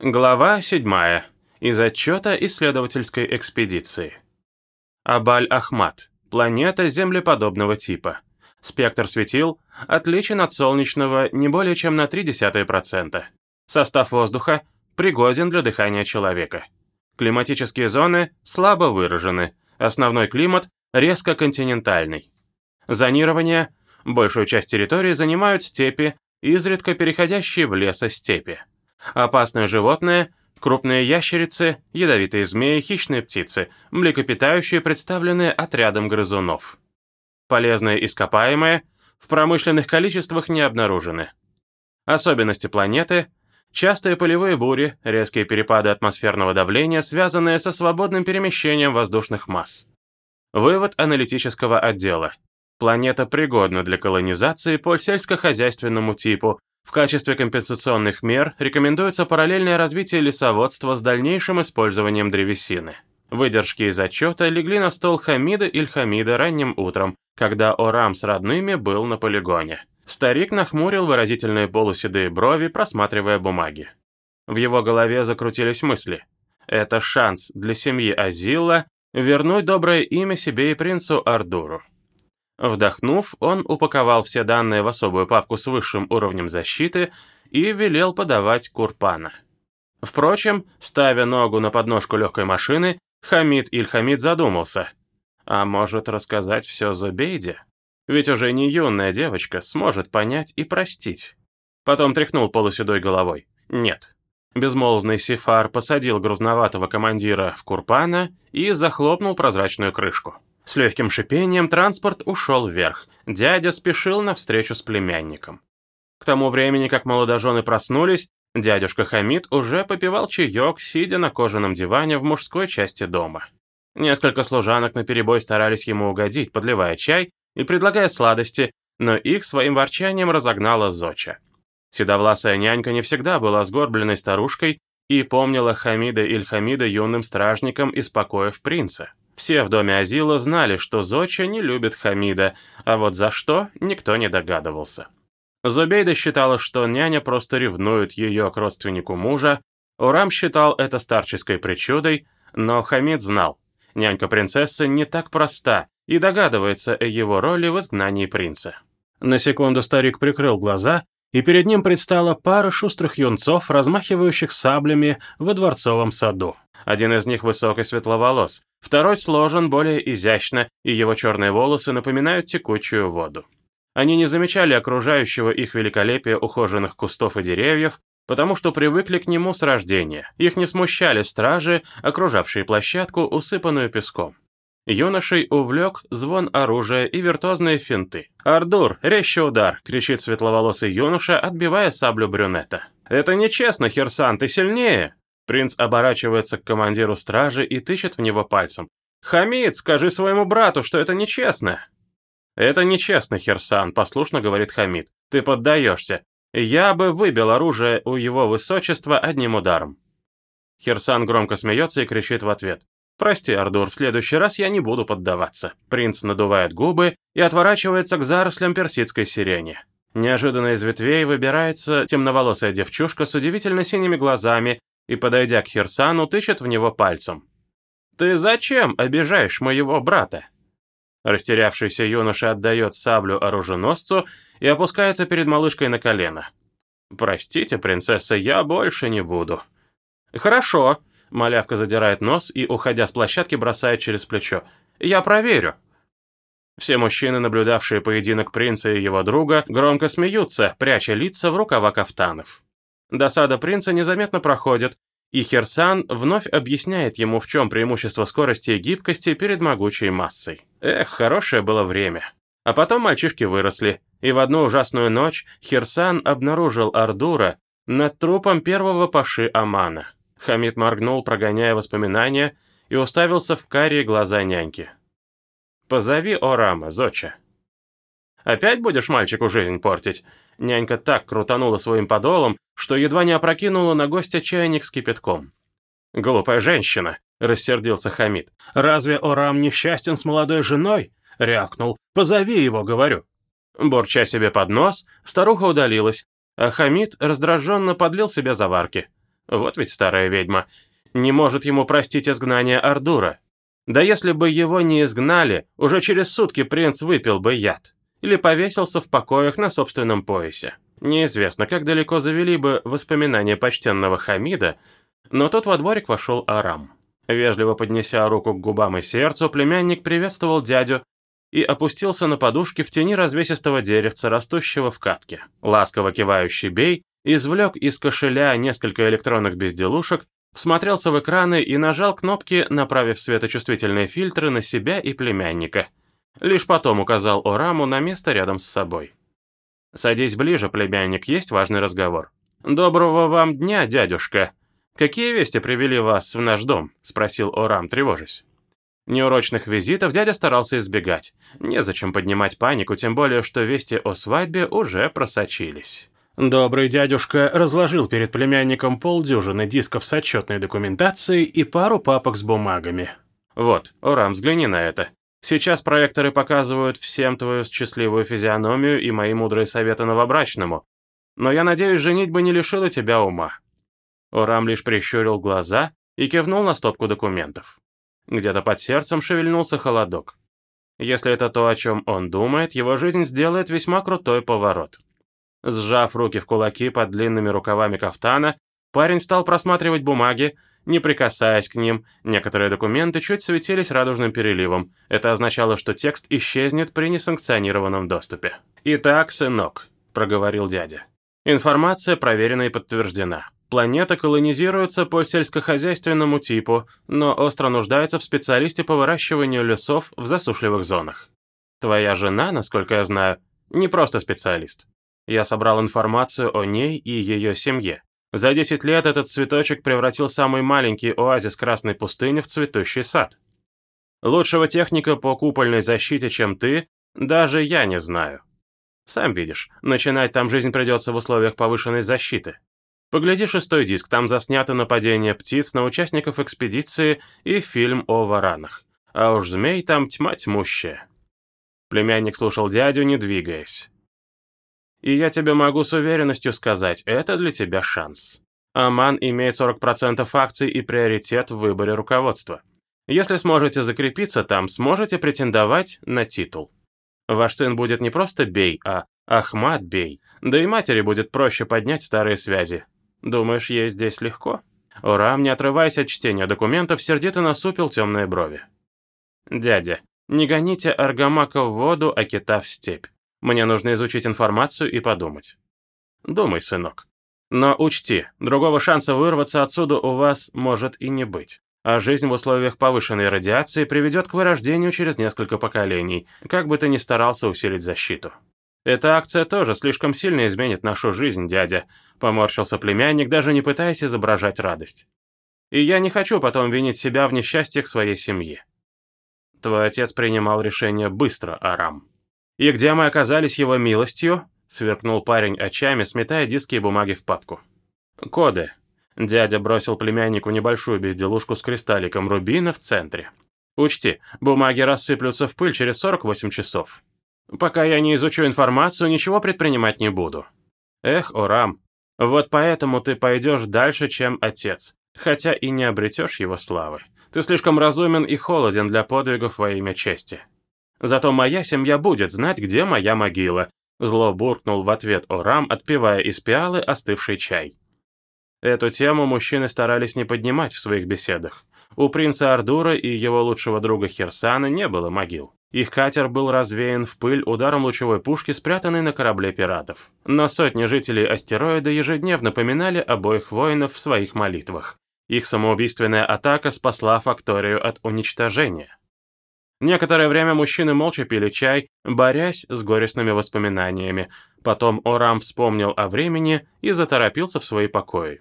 Глава 7. Из отчета исследовательской экспедиции. Абаль-Ахмат. Планета землеподобного типа. Спектр светил отличен от солнечного не более чем на 0,3%. Состав воздуха пригоден для дыхания человека. Климатические зоны слабо выражены. Основной климат резко континентальный. Зонирование. Большую часть территории занимают степи, изредка переходящие в лесостепи. Опасные животные – крупные ящерицы, ядовитые змеи, хищные птицы, млекопитающие представлены отрядом грызунов. Полезные ископаемые в промышленных количествах не обнаружены. Особенности планеты – частые полевые бури, резкие перепады атмосферного давления, связанные со свободным перемещением воздушных масс. Вывод аналитического отдела. Планета пригодна для колонизации по сельскохозяйственному типу, в качестве компенсационных мер рекомендуется параллельное развитие лесоводства с дальнейшим использованием древесины. Выдержки из отчета легли на стол Хамида Ильхамида ранним утром, когда Орам с родными был на полигоне. Старик нахмурил выразительные полуседые брови, просматривая бумаги. В его голове закрутились мысли. Это шанс для семьи Азилла вернуть доброе имя себе и принцу Ардуру. Вдохнув, он упаковал все данные в особую папку с высшим уровнем защиты и велел подавать Курпана. Впрочем, ставя ногу на подножку легкой машины, Хамид Ильхамид задумался. А может рассказать все Зубейде? Ведь уже не юная девочка сможет понять и простить. Потом тряхнул полуседой головой. Нет. Безмолвный Сифар посадил грузноватого командира в Курпана и захлопнул прозрачную крышку. С легким шипением транспорт ушел вверх. Дядя спешил навстречу с племянником. К тому времени, как молодожены проснулись, дядюшка Хамид уже попивал чаек, сидя на кожаном диване в мужской части дома. Несколько служанок наперебой старались ему угодить, подливая чай и предлагая сладости, но их своим ворчанием разогнала Зоча. Седовласая нянька не всегда была сгорбленной старушкой и помнила Хамида Ильхамида юным стражником из покоев принца. Все в доме Азила знали, что Зоча не любит Хамида, а вот за что никто не догадывался. Зубейда считала, что няня просто ревнует ее к родственнику мужа, Урам считал это старческой причудой, но Хамид знал, нянька принцессы не так проста и догадывается о его роли в изгнании принца. На секунду старик прикрыл глаза, и перед ним предстала пара шустрых юнцов, размахивающих саблями во дворцовом саду. Один из них высок и светловолос, второй сложен более изящно, и его черные волосы напоминают текучую воду. Они не замечали окружающего их великолепия ухоженных кустов и деревьев, потому что привыкли к нему с рождения. Их не смущали стражи, окружавшие площадку, усыпанную песком. Юношей увлек звон оружия и виртуозные финты. «Ардур, резче удар!» — кричит светловолосый юноша, отбивая саблю брюнета. «Это нечестно, Херсан, ты сильнее!» Принц оборачивается к командиру стражи и тычет в него пальцем. «Хамид, скажи своему брату, что это нечестно!» «Это нечестно, Херсан», — послушно говорит Хамид. «Ты поддаешься. Я бы выбил оружие у его высочества одним ударом». Херсан громко смеется и кричит в ответ. «Прости, Ардур, в следующий раз я не буду поддаваться». Принц надувает губы и отворачивается к зарослям персидской сирени. Неожиданно из ветвей выбирается темноволосая девчушка с удивительно синими глазами и, подойдя к Херсану, тычет в него пальцем. «Ты зачем обижаешь моего брата?» Растерявшийся юноша отдает саблю оруженосцу и опускается перед малышкой на колено. «Простите, принцесса, я больше не буду». «Хорошо», — малявка задирает нос и, уходя с площадки, бросает через плечо. «Я проверю». Все мужчины, наблюдавшие поединок принца и его друга, громко смеются, пряча лица в рукава кафтанов. Досада принца незаметно проходит, и Херсан вновь объясняет ему, в чем преимущество скорости и гибкости перед могучей массой. Эх, хорошее было время. А потом мальчишки выросли, и в одну ужасную ночь Херсан обнаружил Ардура над трупом первого паши Амана. Хамид моргнул, прогоняя воспоминания, и уставился в карие глаза няньки. «Позови Орама, Зоча». «Опять будешь мальчику жизнь портить?» Нянька так крутанула своим подолом, что едва не опрокинула на гостя чайник с кипятком. «Глупая женщина», — рассердился Хамид. «Разве Орам несчастен с молодой женой?» — рявкнул. «Позови его, говорю». Борча себе под нос, старуха удалилась, а Хамид раздраженно подлил себе заварки. Вот ведь старая ведьма. Не может ему простить изгнание Ардура. Да если бы его не изгнали, уже через сутки принц выпил бы яд. Или повесился в покоях на собственном поясе. Неизвестно, как далеко завели бы воспоминания почтенного Хамида, но тут во дворик вошел Арам. Вежливо поднеся руку к губам и сердцу, племянник приветствовал дядю и опустился на подушке в тени развесистого деревца, растущего в катке. Ласково кивающий Бей извлек из кошеля несколько электронных безделушек, всмотрелся в экраны и нажал кнопки, направив светочувствительные фильтры на себя и племянника. Лишь потом указал Ораму на место рядом с собой. «Садись ближе, племянник, есть важный разговор». «Доброго вам дня, дядюшка. Какие вести привели вас в наш дом?» – спросил Орам, тревожась. Неурочных визитов дядя старался избегать. Незачем поднимать панику, тем более, что вести о свадьбе уже просочились. Добрый дядюшка разложил перед племянником полдюжины дисков с отчетной документацией и пару папок с бумагами. «Вот, Орам, взгляни на это. Сейчас проекторы показывают всем твою счастливую физиономию и мои мудрые советы новобрачному. Но я надеюсь, женитьба не лишила тебя ума». Орам лишь прищурил глаза и кивнул на стопку документов. Где-то под сердцем шевельнулся холодок. Если это то, о чем он думает, его жизнь сделает весьма крутой поворот. Сжав руки в кулаки под длинными рукавами кафтана, парень стал просматривать бумаги, не прикасаясь к ним. Некоторые документы чуть светились радужным переливом. Это означало, что текст исчезнет при несанкционированном доступе. «Итак, сынок», — проговорил дядя. «Информация проверена и подтверждена. Планета колонизируется по сельскохозяйственному типу, но остро нуждается в специалисте по выращиванию лесов в засушливых зонах. Твоя жена, насколько я знаю, не просто специалист. Я собрал информацию о ней и ее семье. За 10 лет этот цветочек превратил самый маленький оазис Красной пустыни в цветущий сад. Лучшего техника по купольной защите, чем ты, даже я не знаю. Сам видишь, начинать там жизнь придется в условиях повышенной защиты. Погляди шестой диск, там заснято нападение птиц на участников экспедиции и фильм о варанах. А уж змей там тьма тьмущая. Племянник слушал дядю, не двигаясь. И я тебе могу с уверенностью сказать, это для тебя шанс. Аман имеет 40% акций и приоритет в выборе руководства. Если сможете закрепиться там, сможете претендовать на титул. Ваш сын будет не просто Бей, а Ахмад Бей, да и матери будет проще поднять старые связи. Думаешь, ей здесь легко?» Урам, не отрываясь от чтения документов, сердито насупил темные брови. «Дядя, не гоните Аргамака в воду, а кита в степь. Мне нужно изучить информацию и подумать». «Думай, сынок. Но учти, другого шанса вырваться отсюда у вас может и не быть. А жизнь в условиях повышенной радиации приведет к вырождению через несколько поколений, как бы ты ни старался усилить защиту». «Эта акция тоже слишком сильно изменит нашу жизнь, дядя», — поморщился племянник, даже не пытаясь изображать радость. «И я не хочу потом винить себя в несчастьях своей семьи». «Твой отец принимал решение быстро, Арам». «И где мы оказались его милостью?» — сверкнул парень очами, сметая диски и бумаги в папку. «Коды». Дядя бросил племяннику небольшую безделушку с кристалликом рубина в центре. «Учти, бумаги рассыплются в пыль через 48 часов. Пока я не изучу информацию, ничего предпринимать не буду. Эх, Орам, вот поэтому ты пойдешь дальше, чем отец, хотя и не обретешь его славы. Ты слишком разумен и холоден для подвигов во имя чести. Зато моя семья будет знать, где моя могила», зло буркнул в ответ Орам, отпивая из пиалы остывший чай. Эту тему мужчины старались не поднимать в своих беседах. У принца Ардура и его лучшего друга Херсана не было могил. Их катер был развеян в пыль ударом лучевой пушки, спрятанной на корабле пиратов. Но сотни жителей астероида ежедневно поминали обоих воинов в своих молитвах. Их самоубийственная атака спасла факторию от уничтожения. Некоторое время мужчины молча пили чай, борясь с горестными воспоминаниями. Потом Орам вспомнил о времени и заторопился в свои покои.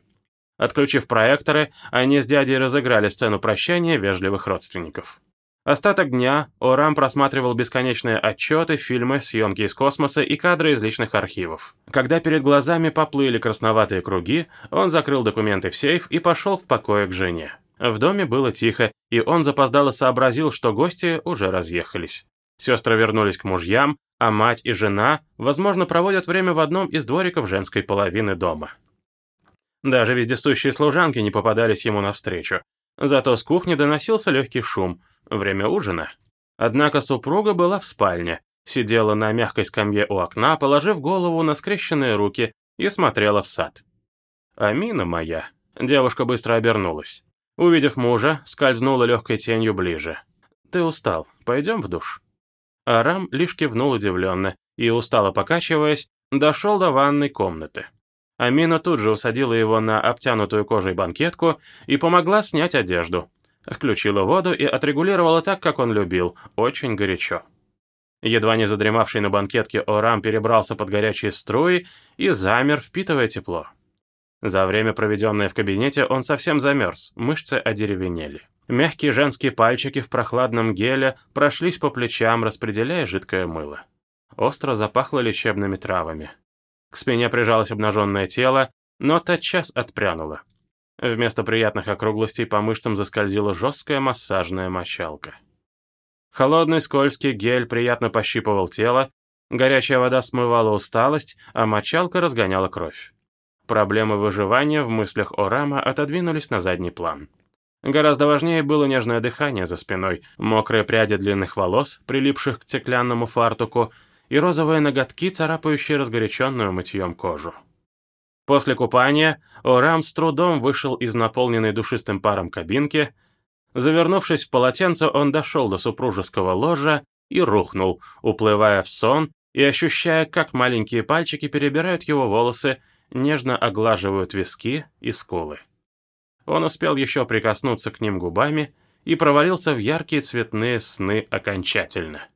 Отключив проекторы, они с дядей разыграли сцену прощания вежливых родственников. Остаток дня Орам просматривал бесконечные отчеты, фильмы, съемки из космоса и кадры из личных архивов. Когда перед глазами поплыли красноватые круги, он закрыл документы в сейф и пошел в покое к жене. В доме было тихо, и он запоздало сообразил, что гости уже разъехались. Сестры вернулись к мужьям, а мать и жена, возможно, проводят время в одном из двориков женской половины дома. Даже вездесущие служанки не попадались ему навстречу. Зато с кухни доносился легкий шум. Время ужина. Однако супруга была в спальне, сидела на мягкой скамье у окна, положив голову на скрещенные руки и смотрела в сад. «Амина моя». Девушка быстро обернулась. Увидев мужа, скользнула легкой тенью ближе. «Ты устал. Пойдем в душ». Арам лишь кивнул удивленно и, устало покачиваясь, дошел до ванной комнаты. Амина тут же усадила его на обтянутую кожей банкетку и помогла снять одежду. Включила воду и отрегулировала так, как он любил, очень горячо. Едва не задремавший на банкетке Орам перебрался под горячие струи и замер, впитывая тепло. За время, проведенное в кабинете, он совсем замерз, мышцы одеревенели. Мягкие женские пальчики в прохладном геле прошлись по плечам, распределяя жидкое мыло. Остро запахло лечебными травами. К спине прижалось обнаженное тело, но тотчас отпрянуло. Вместо приятных округлостей по мышцам заскользила жесткая массажная мочалка. Холодный скользкий гель приятно пощипывал тело, горячая вода смывала усталость, а мочалка разгоняла кровь. Проблемы выживания в мыслях Орама отодвинулись на задний план. Гораздо важнее было нежное дыхание за спиной, мокрые пряди длинных волос, прилипших к стеклянному фартуку, и розовые ноготки, царапающие разгоряченную мытьем кожу. После купания Орам с трудом вышел из наполненной душистым паром кабинки, Завернувшись в полотенце, он дошел до супружеского ложа и рухнул, уплывая в сон и ощущая, как маленькие пальчики перебирают его волосы, нежно оглаживают виски и скулы. Он успел еще прикоснуться к ним губами и провалился в яркие цветные сны окончательно.